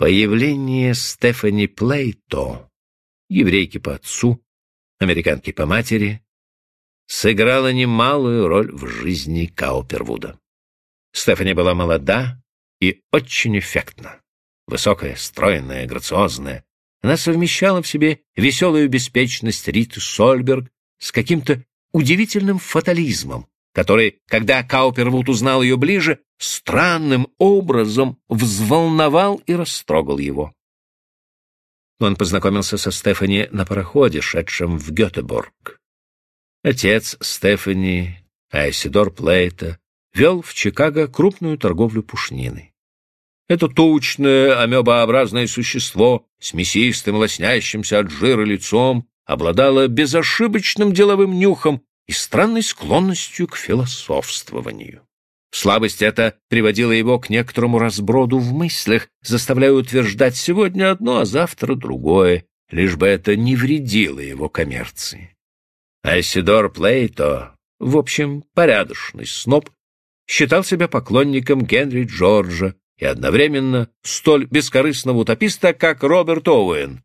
Появление Стефани Плейто, еврейки по отцу, американки по матери, сыграло немалую роль в жизни Каупервуда. Стефани была молода и очень эффектна. Высокая, стройная, грациозная. Она совмещала в себе веселую беспечность Риты Сольберг с каким-то удивительным фатализмом, который, когда Каупервуд узнал ее ближе, странным образом взволновал и растрогал его. Он познакомился со Стефани на пароходе, шедшем в Гетеборг. Отец Стефани, Айсидор Плейта, вел в Чикаго крупную торговлю пушниной. Это тучное, амебообразное существо с мясистым, лоснящимся от жира лицом обладало безошибочным деловым нюхом и странной склонностью к философствованию. Слабость эта приводила его к некоторому разброду в мыслях, заставляя утверждать сегодня одно, а завтра другое, лишь бы это не вредило его коммерции. Айсидор Плейто, в общем, порядочный сноб, считал себя поклонником Генри Джорджа и одновременно столь бескорыстного утописта, как Роберт Оуэн.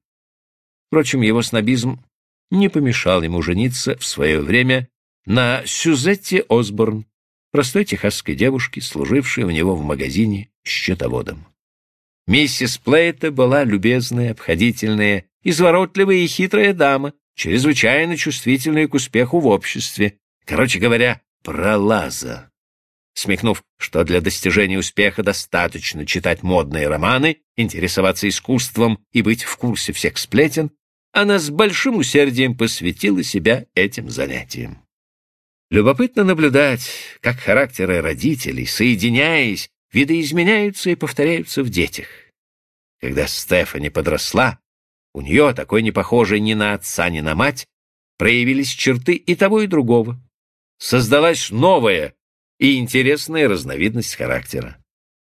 Впрочем, его снобизм не помешал ему жениться в свое время на Сюзетте Осборн, простой техасской девушке, служившей у него в магазине счетоводом. Миссис Плейта была любезная, обходительная, изворотливая и хитрая дама, чрезвычайно чувствительная к успеху в обществе. Короче говоря, пролаза. Смехнув, что для достижения успеха достаточно читать модные романы, интересоваться искусством и быть в курсе всех сплетен, она с большим усердием посвятила себя этим занятиям. Любопытно наблюдать, как характеры родителей, соединяясь, видоизменяются и повторяются в детях. Когда Стефани подросла, у нее, такой не похожей ни на отца, ни на мать, проявились черты и того, и другого. Создалась новая и интересная разновидность характера.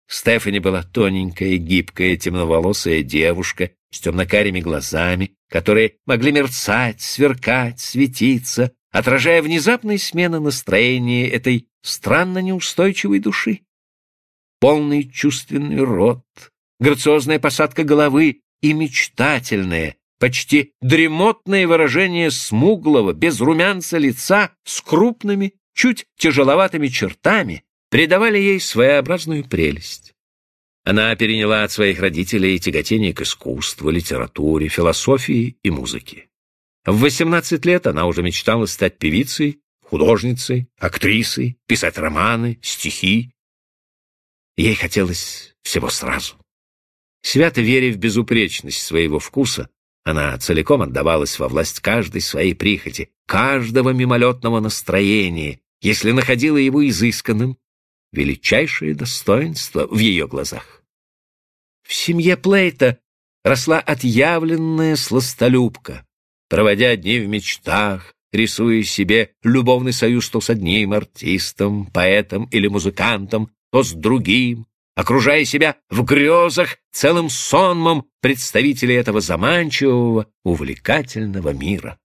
Стефани была тоненькая, гибкая, темноволосая девушка с темнокарими глазами, которые могли мерцать, сверкать, светиться, отражая внезапные смены настроения этой странно неустойчивой души. Полный чувственный рот, грациозная посадка головы и мечтательное, почти дремотное выражение смуглого, без румянца лица с крупными, чуть тяжеловатыми чертами придавали ей своеобразную прелесть. Она переняла от своих родителей тяготение к искусству, литературе, философии и музыке. В 18 лет она уже мечтала стать певицей, художницей, актрисой, писать романы, стихи. Ей хотелось всего сразу. Свято веря в безупречность своего вкуса, она целиком отдавалась во власть каждой своей прихоти, каждого мимолетного настроения, если находила его изысканным, величайшее достоинство в ее глазах. В семье Плейта росла отъявленная сластолюбка, проводя дни в мечтах, рисуя себе любовный союз то с одним артистом, поэтом или музыкантом, то с другим, окружая себя в грезах целым сонмом представителей этого заманчивого, увлекательного мира.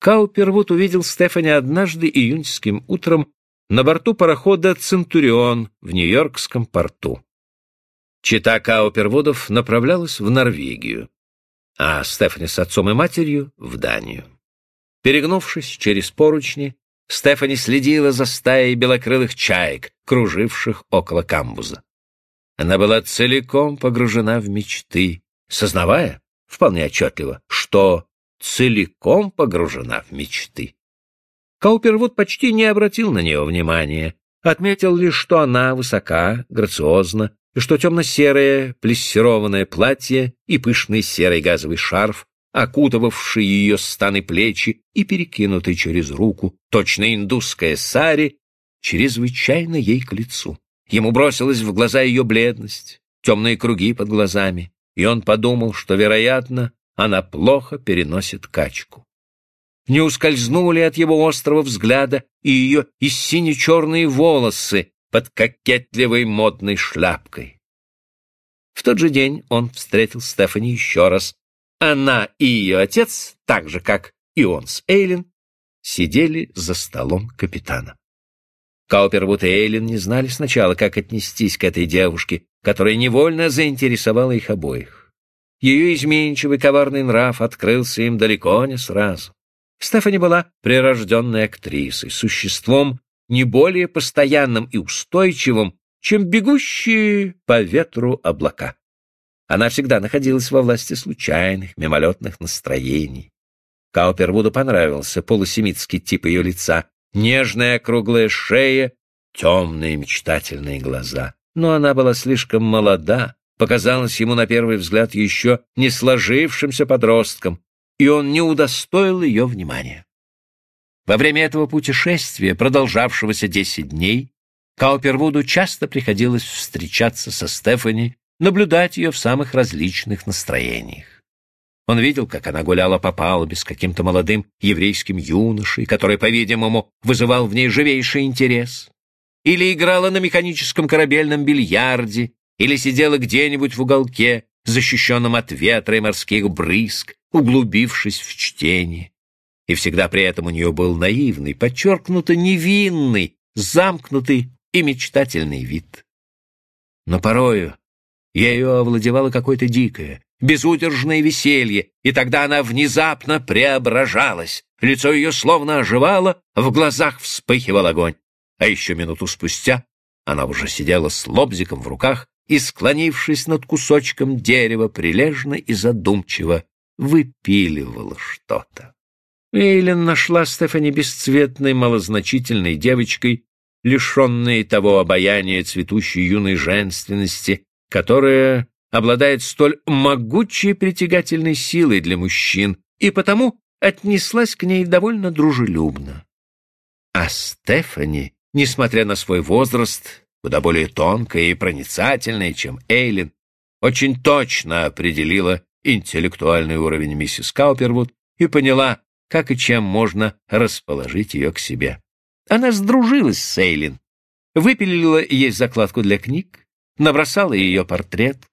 Каупервуд увидел Стефани однажды июньским утром на борту парохода «Центурион» в Нью-Йоркском порту. Чита Каупервудов направлялась в Норвегию, а Стефани с отцом и матерью — в Данию. Перегнувшись через поручни, Стефани следила за стаей белокрылых чаек, круживших около камбуза. Она была целиком погружена в мечты, сознавая, вполне отчетливо, что целиком погружена в мечты. Каупервуд почти не обратил на нее внимания, отметил лишь, что она высока, грациозна, и что темно-серое плессированное платье и пышный серый газовый шарф окутывавший ее станы плечи и перекинутый через руку, точно индусская сари, чрезвычайно ей к лицу. Ему бросилась в глаза ее бледность, темные круги под глазами, и он подумал, что, вероятно, она плохо переносит качку. Не ускользнули от его острого взгляда и ее и сине-черные волосы под кокетливой модной шляпкой. В тот же день он встретил Стефани еще раз, она и ее отец, так же, как и он с Эйлин, сидели за столом капитана. Каупервуд и Эйлин не знали сначала, как отнестись к этой девушке, которая невольно заинтересовала их обоих. Ее изменчивый коварный нрав открылся им далеко не сразу. Стефани была прирожденной актрисой, существом не более постоянным и устойчивым, чем бегущие по ветру облака. Она всегда находилась во власти случайных, мимолетных настроений. Каупервуду понравился полусемитский тип ее лица, нежная круглая шея, темные мечтательные глаза. Но она была слишком молода, показалась ему на первый взгляд еще не сложившимся подростком, и он не удостоил ее внимания. Во время этого путешествия, продолжавшегося десять дней, Каупервуду часто приходилось встречаться со Стефани, наблюдать ее в самых различных настроениях. Он видел, как она гуляла по палубе с каким-то молодым еврейским юношей, который, по-видимому, вызывал в ней живейший интерес. Или играла на механическом корабельном бильярде, или сидела где-нибудь в уголке, защищенном от ветра и морских брызг, углубившись в чтение. И всегда при этом у нее был наивный, подчеркнуто невинный, замкнутый и мечтательный вид. Но порою ею овладевало какое-то дикое, безудержное веселье, и тогда она внезапно преображалась. Лицо ее словно оживало, в глазах вспыхивал огонь. А еще минуту спустя она уже сидела с лобзиком в руках и, склонившись над кусочком дерева, прилежно и задумчиво выпиливала что-то. Эйлен нашла Стефани бесцветной, малозначительной девочкой, лишенной того обаяния цветущей юной женственности, которая обладает столь могучей притягательной силой для мужчин, и потому отнеслась к ней довольно дружелюбно. А Стефани, несмотря на свой возраст, куда более тонкая и проницательная, чем Эйлин, очень точно определила интеллектуальный уровень миссис Каупервуд и поняла, как и чем можно расположить ее к себе. Она сдружилась с Эйлин, выпилила ей закладку для книг, набросала ее портрет,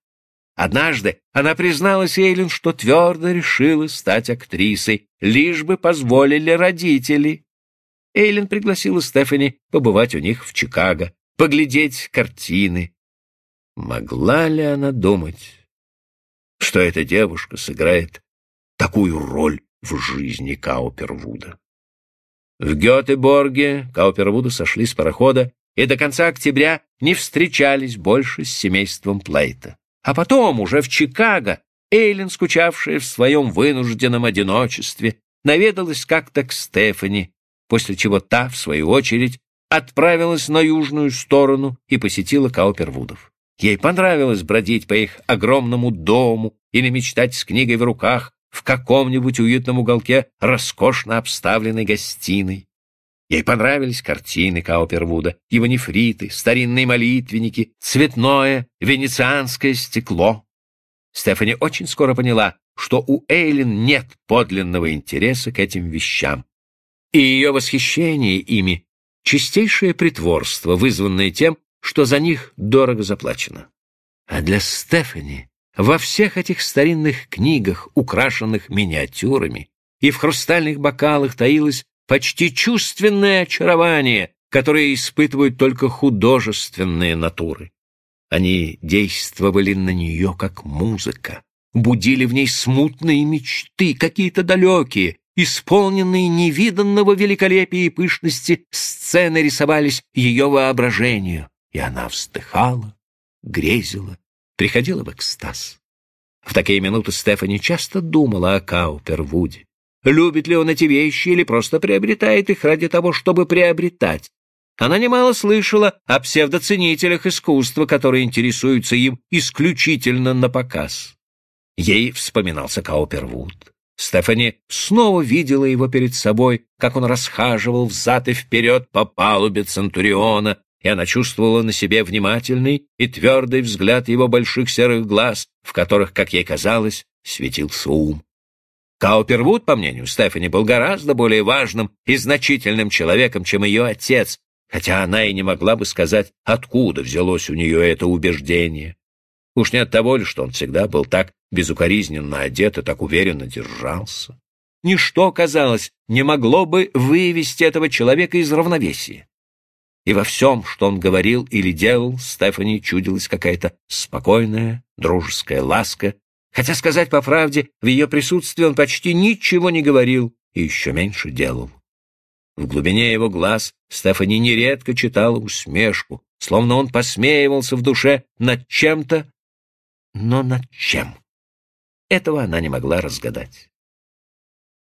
Однажды она призналась Эйлин, что твердо решила стать актрисой, лишь бы позволили родители. Эйлин пригласила Стефани побывать у них в Чикаго, поглядеть картины. Могла ли она думать, что эта девушка сыграет такую роль в жизни Каупервуда? В Гетеборге Каупервуду сошли с парохода и до конца октября не встречались больше с семейством Плейта. А потом, уже в Чикаго, Эйлин, скучавшая в своем вынужденном одиночестве, наведалась как-то к Стефани, после чего та, в свою очередь, отправилась на южную сторону и посетила Каупервудов. Ей понравилось бродить по их огромному дому или мечтать с книгой в руках в каком-нибудь уютном уголке роскошно обставленной гостиной. Ей понравились картины Каупервуда, его нефриты, старинные молитвенники, цветное венецианское стекло. Стефани очень скоро поняла, что у Эйлин нет подлинного интереса к этим вещам. И ее восхищение ими — чистейшее притворство, вызванное тем, что за них дорого заплачено. А для Стефани во всех этих старинных книгах, украшенных миниатюрами, и в хрустальных бокалах таилась почти чувственное очарование, которое испытывают только художественные натуры. Они действовали на нее как музыка, будили в ней смутные мечты, какие-то далекие, исполненные невиданного великолепия и пышности, сцены рисовались ее воображению, и она вздыхала, грезила, приходила в экстаз. В такие минуты Стефани часто думала о Каупервуде. Любит ли он эти вещи или просто приобретает их ради того, чтобы приобретать? Она немало слышала о псевдоценителях искусства, которые интересуются им исключительно на показ. Ей вспоминался Каупервуд. Стефани снова видела его перед собой, как он расхаживал взад и вперед по палубе Центуриона, и она чувствовала на себе внимательный и твердый взгляд его больших серых глаз, в которых, как ей казалось, светился ум. Каупервуд, по мнению Стефани, был гораздо более важным и значительным человеком, чем ее отец, хотя она и не могла бы сказать, откуда взялось у нее это убеждение. Уж не от того ли, что он всегда был так безукоризненно одет и так уверенно держался. Ничто, казалось, не могло бы вывести этого человека из равновесия. И во всем, что он говорил или делал, Стефани чудилась какая-то спокойная, дружеская ласка, хотя, сказать по правде, в ее присутствии он почти ничего не говорил и еще меньше делал. В глубине его глаз Стефани нередко читала усмешку, словно он посмеивался в душе над чем-то, но над чем? Этого она не могла разгадать.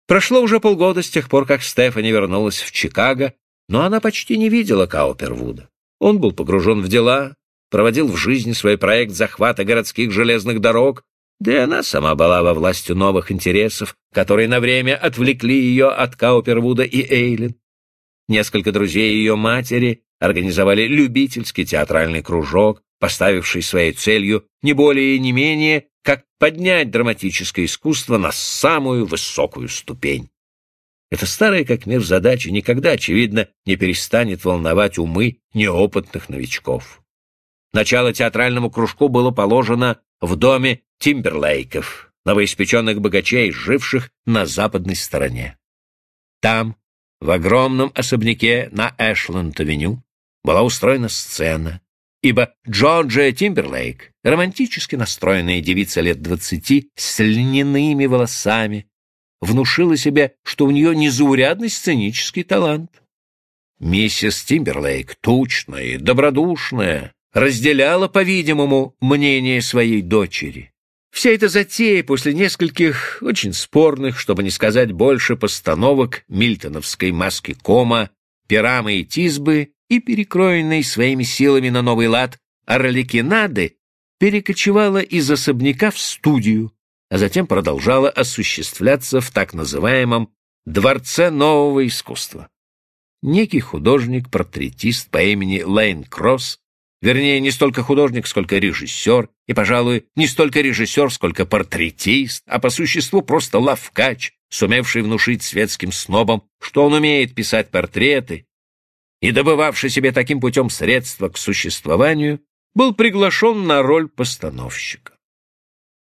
Прошло уже полгода с тех пор, как Стефани вернулась в Чикаго, но она почти не видела Каупервуда. Он был погружен в дела, проводил в жизни свой проект захвата городских железных дорог, да и она сама была во власти новых интересов, которые на время отвлекли ее от Каупервуда и Эйлин. Несколько друзей ее матери организовали любительский театральный кружок, поставивший своей целью не более и не менее, как поднять драматическое искусство на самую высокую ступень. Эта старая как мир задача никогда, очевидно, не перестанет волновать умы неопытных новичков. Начало театральному кружку было положено в доме Тимберлейков, новоиспеченных богачей, живших на западной стороне. Там, в огромном особняке на Эшленд-авеню, была устроена сцена, ибо Джорджия Тимберлейк, романтически настроенная девица лет двадцати с льняными волосами, внушила себе, что у нее незаурядный сценический талант. Миссис Тимберлейк, тучная и добродушная, разделяла, по-видимому, мнение своей дочери. Вся эта затея после нескольких очень спорных, чтобы не сказать больше, постановок мильтоновской маски кома, пирамы и тизбы и перекроенной своими силами на новый лад Орликинады перекочевала из особняка в студию, а затем продолжала осуществляться в так называемом «дворце нового искусства». Некий художник-портретист по имени Лейн Кросс, вернее, не столько художник, сколько режиссер, и, пожалуй, не столько режиссер, сколько портретист, а по существу просто лавкач, сумевший внушить светским снобам, что он умеет писать портреты, и добывавший себе таким путем средства к существованию, был приглашен на роль постановщика.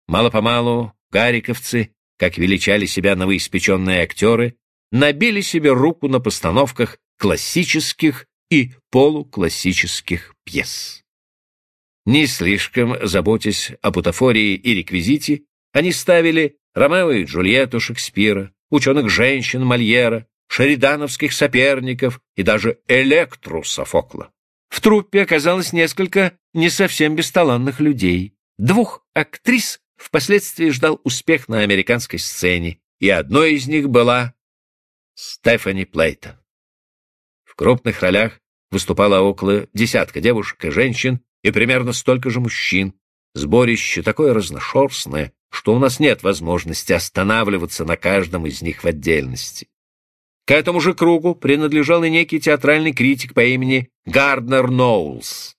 Мало-помалу гариковцы, как величали себя новоиспеченные актеры, набили себе руку на постановках классических и полуклассических пьес. Не слишком заботясь о бутафории и реквизите, они ставили Ромео и Джульетту Шекспира, ученых-женщин Мольера, шеридановских соперников и даже Электру Софокла. В труппе оказалось несколько не совсем бесталанных людей. Двух актрис впоследствии ждал успех на американской сцене, и одной из них была Стефани Плейта. В крупных ролях выступало около десятка девушек и женщин и примерно столько же мужчин. Сборище такое разношерстное, что у нас нет возможности останавливаться на каждом из них в отдельности. К этому же кругу принадлежал и некий театральный критик по имени Гарднер Ноулс.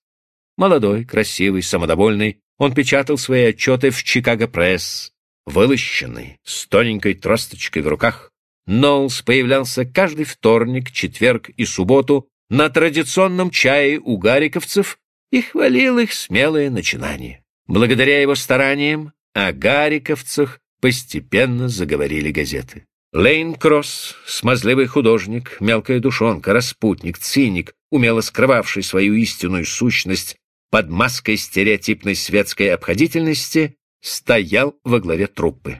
Молодой, красивый, самодовольный, он печатал свои отчеты в Чикаго Пресс, вылощенный, с тоненькой тросточкой в руках. Ноулс появлялся каждый вторник, четверг и субботу на традиционном чае у гариковцев и хвалил их смелое начинание. Благодаря его стараниям о гариковцах постепенно заговорили газеты. Лейн Кросс, смазливый художник, мелкая душонка, распутник, циник, умело скрывавший свою истинную сущность под маской стереотипной светской обходительности, стоял во главе труппы.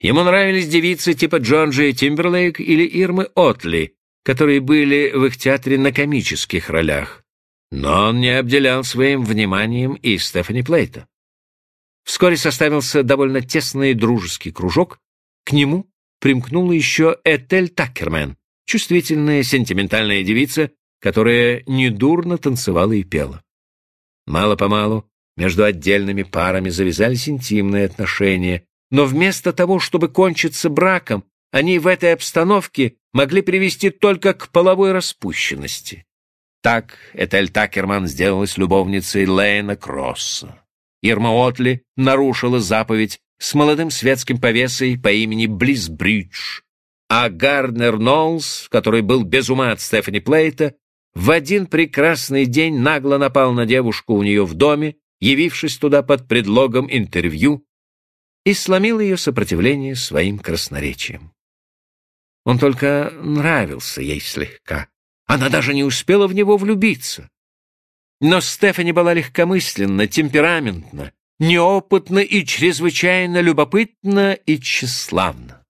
Ему нравились девицы типа Джонджи Тимберлейк или Ирмы Отли, которые были в их театре на комических ролях. Но он не обделял своим вниманием и Стефани Плейта. Вскоре составился довольно тесный дружеский кружок, к нему примкнула еще Этель Такермен, чувствительная, сентиментальная девица, которая недурно танцевала и пела. Мало-помалу между отдельными парами завязались интимные отношения, но вместо того, чтобы кончиться браком, они в этой обстановке могли привести только к половой распущенности. Так Этель Такерман сделалась любовницей Лейна Кросса. Ирма Отли нарушила заповедь с молодым светским повесой по имени Близ Бридж, а Гарднер Ноллс, который был без ума от Стефани Плейта, в один прекрасный день нагло напал на девушку у нее в доме, явившись туда под предлогом интервью, и сломил ее сопротивление своим красноречием. Он только нравился ей слегка, Она даже не успела в него влюбиться. Но Стефани была легкомысленна, темпераментна, неопытна и чрезвычайно любопытна и тщеславна.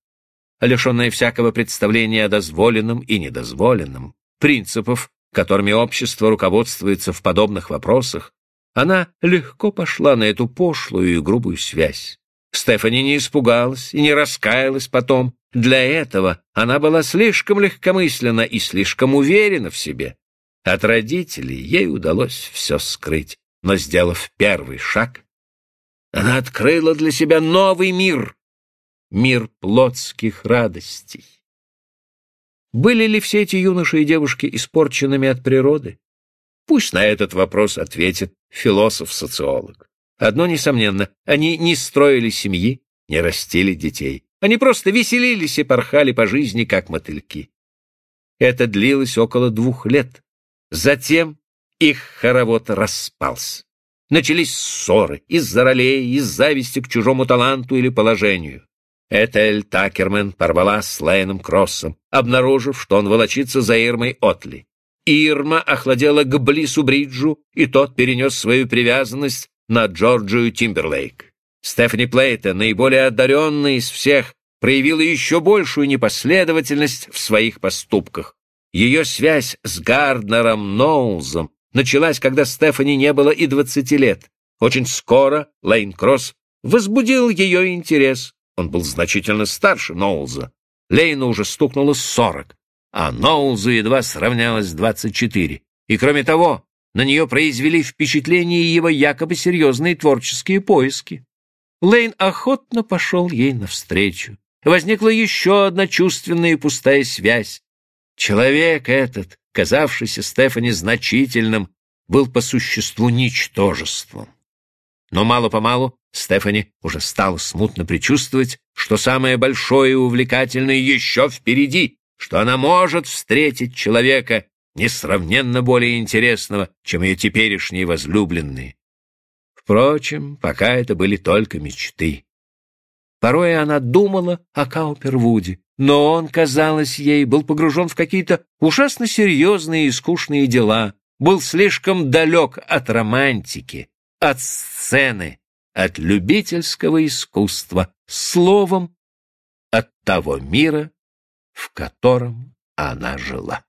Лишенная всякого представления о дозволенном и недозволенном, принципов, которыми общество руководствуется в подобных вопросах, она легко пошла на эту пошлую и грубую связь. Стефани не испугалась и не раскаялась потом. Для этого она была слишком легкомысленна и слишком уверена в себе. От родителей ей удалось все скрыть, но, сделав первый шаг, она открыла для себя новый мир, мир плотских радостей. Были ли все эти юноши и девушки испорченными от природы? Пусть на этот вопрос ответит философ-социолог. Одно несомненно, они не строили семьи, не растили детей. Они просто веселились и порхали по жизни, как мотыльки. Это длилось около двух лет. Затем их хоровод распался. Начались ссоры из-за ролей, из зависти к чужому таланту или положению. Этель Такермен порвала с Лайном Кроссом, обнаружив, что он волочится за Ирмой Отли. Ирма охладела к Блису Бриджу, и тот перенес свою привязанность на Джорджию Тимберлейк. Стефани Плейта, наиболее одаренная из всех, проявила еще большую непоследовательность в своих поступках. Ее связь с Гарднером Ноулзом началась, когда Стефани не было и двадцати лет. Очень скоро Лейн Кросс возбудил ее интерес. Он был значительно старше Ноулза. Лейну уже стукнуло сорок, а Ноулзу едва сравнялось двадцать четыре. И кроме того, на нее произвели впечатление его якобы серьезные творческие поиски. Лейн охотно пошел ей навстречу. Возникла еще одна чувственная и пустая связь. Человек этот, казавшийся Стефани значительным, был по существу ничтожеством. Но мало-помалу Стефани уже стала смутно предчувствовать, что самое большое и увлекательное еще впереди, что она может встретить человека, несравненно более интересного, чем ее теперешние возлюбленные. Впрочем, пока это были только мечты. Порой она думала о Каупервуде, но он, казалось ей, был погружен в какие-то ужасно серьезные и скучные дела, был слишком далек от романтики, от сцены, от любительского искусства, словом, от того мира, в котором она жила.